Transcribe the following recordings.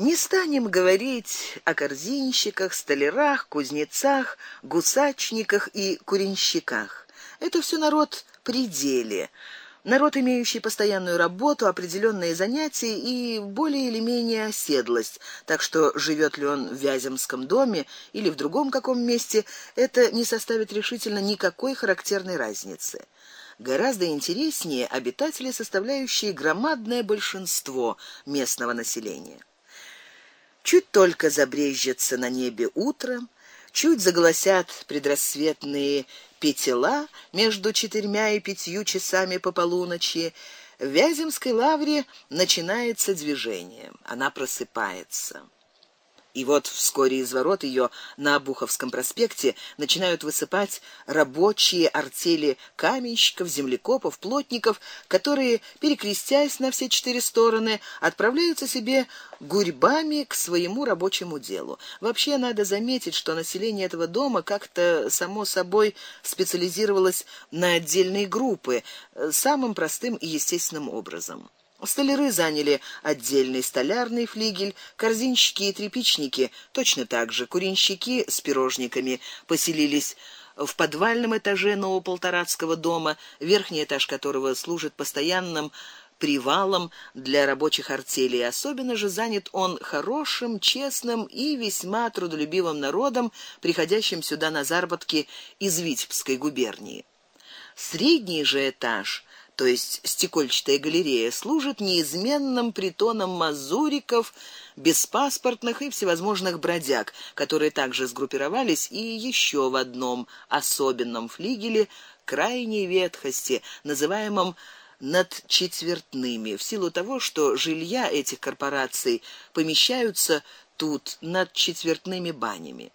Не станем говорить о корзинщиках, столярах, кузнецах, гусачниках и куренщиках. Это все народ пределе. Народ, имеющий постоянную работу, определенные занятия и более или менее оседлость. Так что живет ли он в Вяземском доме или в другом каком месте, это не составит решительно никакой характерной разницы. Гораздо интереснее обитатели, составляющие громадное большинство местного населения. Чуть только забрезжится на небе утро, чуть заголосят предрассветные петела между четырьмя и пятью часами по полуночи, в Вяземской лавре начинается движение. Она просыпается. И вот вскоре из ворот ее на Обуховском проспекте начинают высыпать рабочие артели каменщиков, землекопов, плотников, которые, перекрестясь на все четыре стороны, отправляются себе гурьбами к своему рабочему делу. Вообще надо заметить, что население этого дома как-то само собой специализировалось на отдельные группы, самым простым и естественным образом. Столяры заняли отдельный столярный флигель, корзинщики и трепичники точно так же, куренщики с пирожниками поселились в подвальном этаже нового полторацкого дома, верхний этаж которого служит постоянным привалом для рабочих артелей. Особенно же занят он хорошим, честным и весьма трудолюбивым народом, приходящим сюда на заработки из Витебской губернии. Средний же этаж то есть стекольчатая галерея, служит неизменным притоном мазуриков, беспаспортных и всевозможных бродяг, которые также сгруппировались и еще в одном особенном флигеле крайней ветхости, называемом над четвертными, в силу того, что жилья этих корпораций помещаются тут над четвертными банями.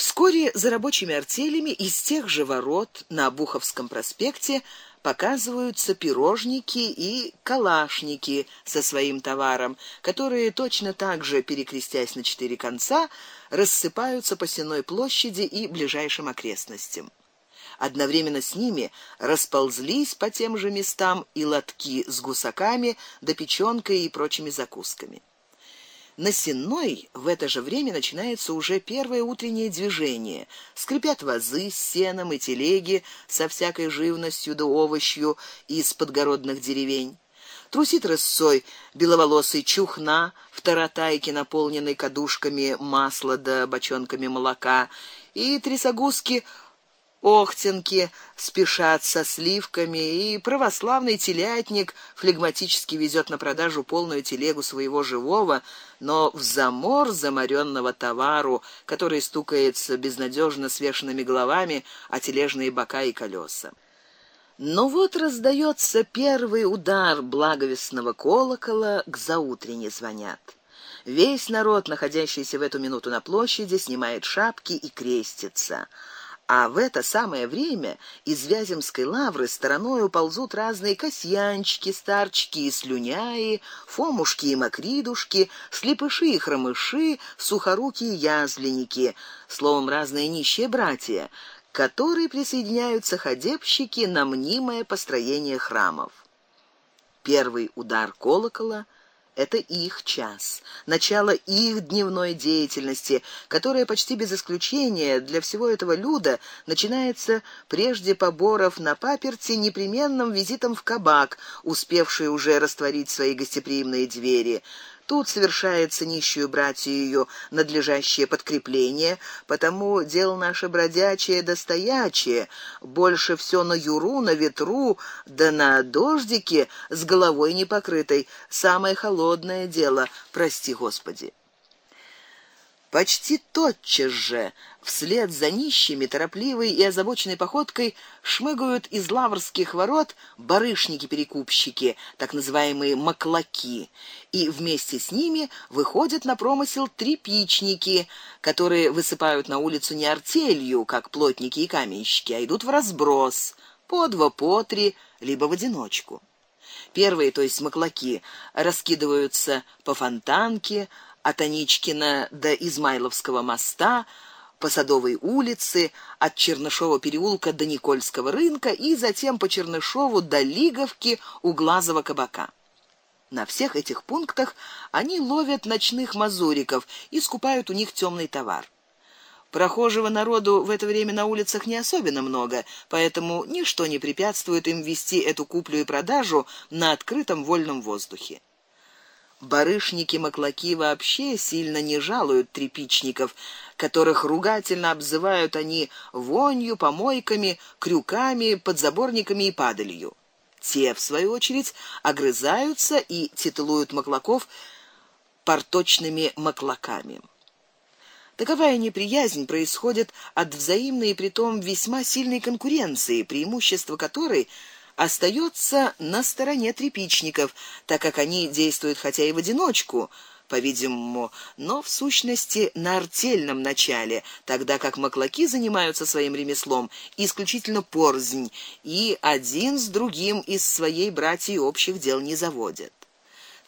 Вскоре за рабочими артелями из тех же ворот на Обуховском проспекте показываются пирожники и калашники со своим товаром, которые точно так же перекрестясь на четыре конца, рассыпаются по сенной площади и ближайшим окрестностям. Одновременно с ними расползлись по тем же местам и лотки с гусаками, да печёнкой и прочими закусками. На Сенной в это же время начинается уже первое утреннее движение. Скрипят вазы с сеном и телеги со всякой живностью да овощью из подгородных деревень. Трусит рысцой беловолосый чухна в таратайке, наполненной кадушками масла да бочонками молока, и трясогузки Охтенки спешат со сливками, и православный телятник флегматически везет на продажу полную телегу своего живого, но в замор заморенного товару, который стукается безнадежно свешенными головами о тележные бока и колеса. Но вот раздается первый удар благовестного колокола, к заутренне звонят. Весь народ, находящийся в эту минуту на площади, снимает шапки и крестится. А в это самое время из Вяземской лавры стороной уползут разные касьянчики, старчики и слюняи, фомушки и мокридушки, слепыши и хромыши, сухоруки и язленники, словом разные нищие братья, которые присоединяются ходебщики на мнимое построение храмов. Первый удар колокола — это их час, начало их дневной деятельности, которая почти без исключения для всего этого люда начинается прежде поборов на паперти непременным визитом в кабак, успевший уже растворить свои гостеприимные двери. Тут совершается нищую братью ее надлежащее подкрепление, потому дело наше бродячее да стоячее, больше все на юру, на ветру, да на дождике с головой не покрытой, самое холодное дело, прости, Господи. Почти тотчас же, вслед за нищими, торопливой и озабоченной походкой шмыгают из лаврских ворот барышники-перекупщики, так называемые маклаки, и вместе с ними выходят на промысел трепичники, которые высыпают на улицу не артелью, как плотники и каменщики, а идут в разброс, по два, по три, либо в одиночку. Первые, то есть маклаки, раскидываются по фонтанке, от Аничкина до Измайловского моста, по Садовой улице, от Чернышова переулка до Никольского рынка и затем по Чернышову до Лиговки у Глазова кабака. На всех этих пунктах они ловят ночных мазуриков и скупают у них темный товар. Прохожего народу в это время на улицах не особенно много, поэтому ничто не препятствует им вести эту куплю и продажу на открытом вольном воздухе. Барышники-маклаки вообще сильно не жалуют трепичников, которых ругательно обзывают они вонью, помойками, крюками, подзаборниками и падалью. Те, в свою очередь, огрызаются и титулуют маклаков порточными маклаками. Таковая неприязнь происходит от взаимной и притом весьма сильной конкуренции, преимущество которой остается на стороне трепичников, так как они действуют хотя и в одиночку, по-видимому, но в сущности на артельном начале, тогда как маклаки занимаются своим ремеслом исключительно порзнь и один с другим из своей братьи общих дел не заводят.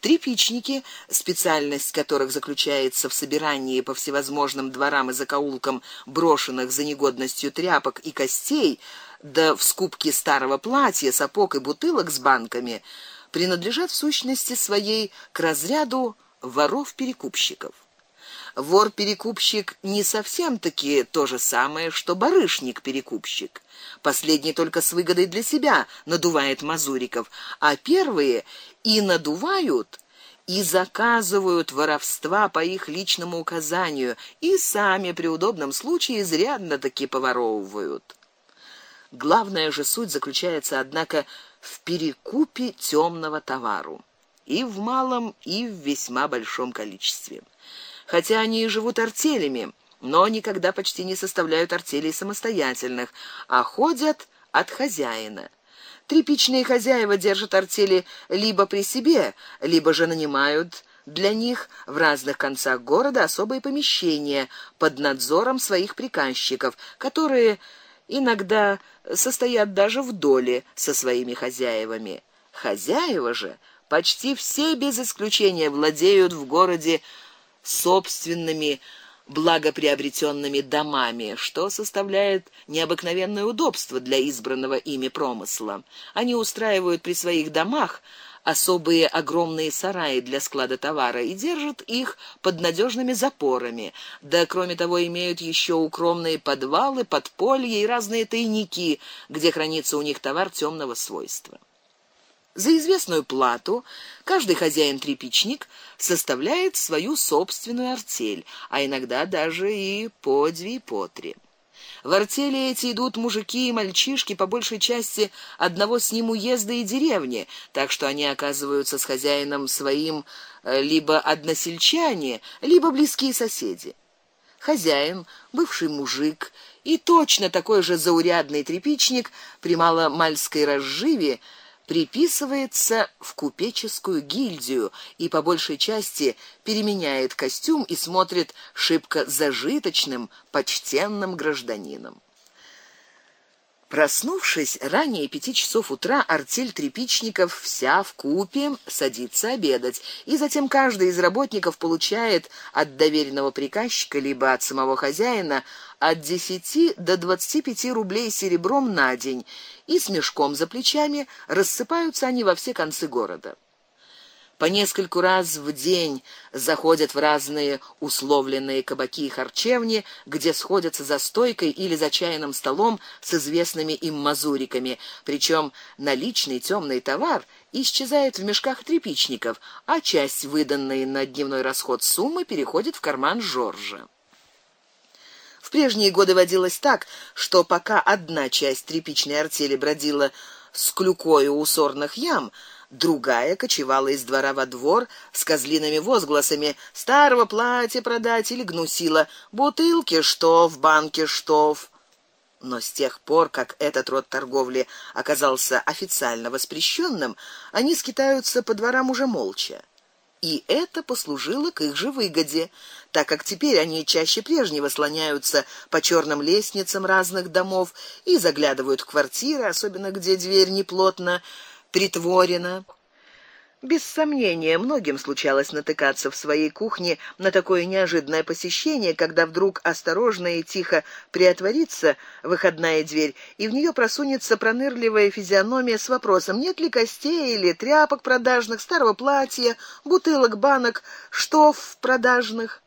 Трепичники, специальность которых заключается в собирании по всевозможным дворам и закоулкам брошенных за негодностью тряпок и костей, да в скупке старого платья, сапог и бутылок с банками, принадлежат в сущности своей к разряду воров-перекупщиков. Вор-перекупщик не совсем-таки то же самое, что барышник-перекупщик. Последний только с выгодой для себя надувает мазуриков, а первые и надувают, и заказывают воровства по их личному указанию, и сами при удобном случае изрядно таки поворовывают. Главная же суть заключается, однако, в перекупе темного товару и в малом, и в весьма большом количестве. Хотя они и живут артелями, но никогда почти не составляют артелей самостоятельных, а ходят от хозяина. Трепичные хозяева держат артели либо при себе, либо же нанимают для них в разных концах города особые помещения под надзором своих приказчиков, которые иногда состоят даже в доле со своими хозяевами. Хозяева же почти все без исключения владеют в городе собственными благоприобретенными домами, что составляет необыкновенное удобство для избранного ими промысла. Они устраивают при своих домах особые огромные сараи для склада товара и держат их под надежными запорами. Да кроме того, имеют еще укромные подвалы, подполья и разные тайники, где хранится у них товар темного свойства. За известную плату каждый хозяин-трепичник составляет свою собственную артель, а иногда даже и по две по три. В артели эти идут мужики и мальчишки по большей части одного с ним уезда и деревни, так что они оказываются с хозяином своим э, либо односельчане, либо близкие соседи. Хозяин, бывший мужик и точно такой же заурядный трепичник при маломальской разживе приписывается в купеческую гильдию и по большей части переменяет костюм и смотрит шибко зажиточным, почтенным гражданином. Проснувшись ранее пяти часов утра, артель трепичников вся в купе садится обедать, и затем каждый из работников получает от доверенного приказчика либо от самого хозяина от десяти до двадцати пяти рублей серебром на день, и с мешком за плечами рассыпаются они во все концы города по нескольку раз в день заходят в разные условленные кабаки и харчевни, где сходятся за стойкой или за чайным столом с известными им мазуриками, причем наличный темный товар исчезает в мешках трепичников, а часть выданной на дневной расход суммы переходит в карман Жоржа. В прежние годы водилось так, что пока одна часть трепичной артели бродила с клюкою у сорных ям, другая кочевала из двора во двор с козлиными возгласами: "Старого платья продать или гнусила, бутылки что в банке что в". Но с тех пор, как этот род торговли оказался официально воспрещенным, они скитаются по дворам уже молча. И это послужило к их же выгоде, так как теперь они чаще прежнего слоняются по черным лестницам разных домов и заглядывают в квартиры, особенно где дверь неплотно притворена. Без сомнения, многим случалось натыкаться в своей кухне на такое неожиданное посещение, когда вдруг осторожно и тихо приотворится выходная дверь, и в нее просунется пронырливая физиономия с вопросом: нет ли костей или тряпок продажных, старого платья, бутылок, банок, штоф продажных.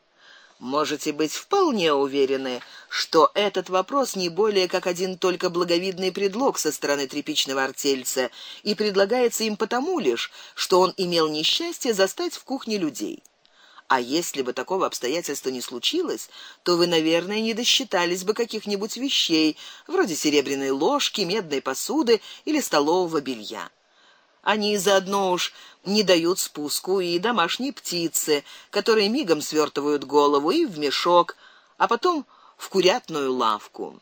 Можете быть вполне уверены, что этот вопрос не более как один только благовидный предлог со стороны трепичного артельца, и предлагается им потому лишь, что он имел несчастье застать в кухне людей. А если бы такого обстоятельства не случилось, то вы, наверное, не досчитались бы каких-нибудь вещей, вроде серебряной ложки, медной посуды или столового белья. Они заодно уж не дают спуску и домашние птицы, которые мигом свертывают голову и в мешок, а потом в курятную лавку.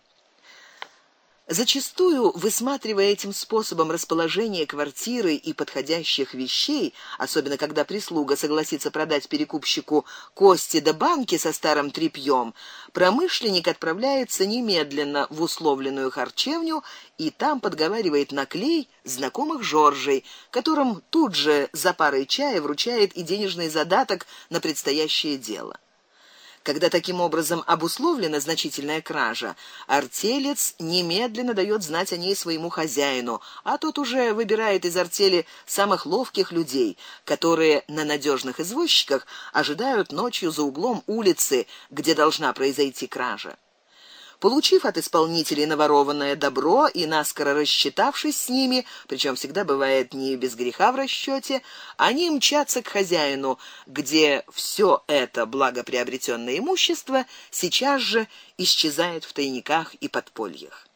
Зачастую, высматривая этим способом расположение квартиры и подходящих вещей, особенно когда прислуга согласится продать перекупщику кости да банки со старым тряпьем, промышленник отправляется немедленно в условленную харчевню и там подговаривает на клей знакомых Жоржей, которым тут же за парой чая вручает и денежный задаток на предстоящее дело. Когда таким образом обусловлена значительная кража, артелец немедленно дает знать о ней своему хозяину, а тот уже выбирает из артели самых ловких людей, которые на надежных извозчиках ожидают ночью за углом улицы, где должна произойти кража. Получив от исполнителей наворованное добро и наскоро рассчитавшись с ними, причем всегда бывает не без греха в расчете, они мчатся к хозяину, где все это благоприобретенное имущество сейчас же исчезает в тайниках и подпольях.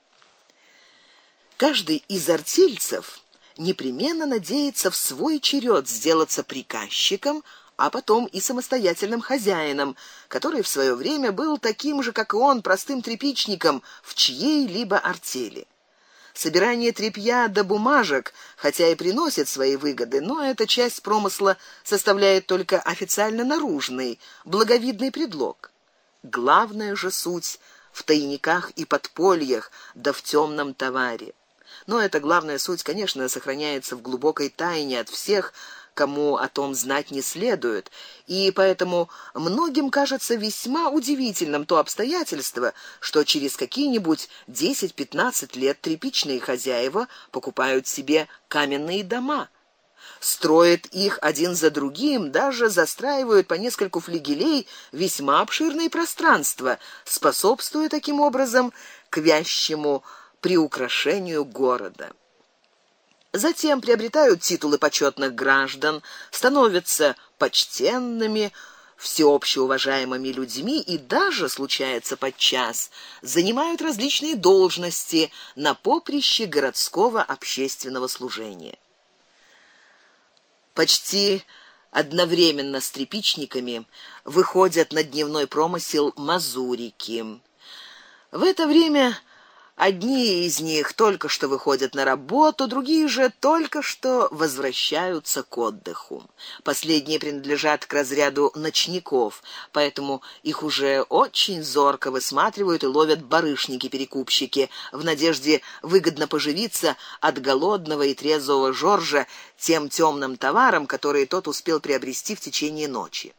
Каждый из артельцев непременно надеется в свой черед сделаться приказчиком, а потом и самостоятельным хозяином, который в свое время был таким же, как и он, простым трепичником в чьей-либо артели. Собирание трепья до бумажек, хотя и приносит свои выгоды, но эта часть промысла составляет только официально наружный, благовидный предлог. Главная же суть в тайниках и подпольях, да в темном товаре. Но эта главная суть, конечно, сохраняется в глубокой тайне от всех, кому о том знать не следует, и поэтому многим кажется весьма удивительным то обстоятельство, что через какие-нибудь 10-15 лет трепичные хозяева покупают себе каменные дома, строят их один за другим, даже застраивают по нескольку флигелей весьма обширные пространства, способствуя таким образом к вящему приукрашению города затем приобретают титулы почетных граждан, становятся почтенными, всеобщеуважаемыми людьми и даже случается подчас занимают различные должности на поприще городского общественного служения. Почти одновременно с трепичниками выходят на дневной промысел мазурики. В это время Одни из них только что выходят на работу, другие же только что возвращаются к отдыху. Последние принадлежат к разряду ночников, поэтому их уже очень зорко высматривают и ловят барышники-перекупщики в надежде выгодно поживиться от голодного и трезвого Жоржа тем темным товаром, который тот успел приобрести в течение ночи.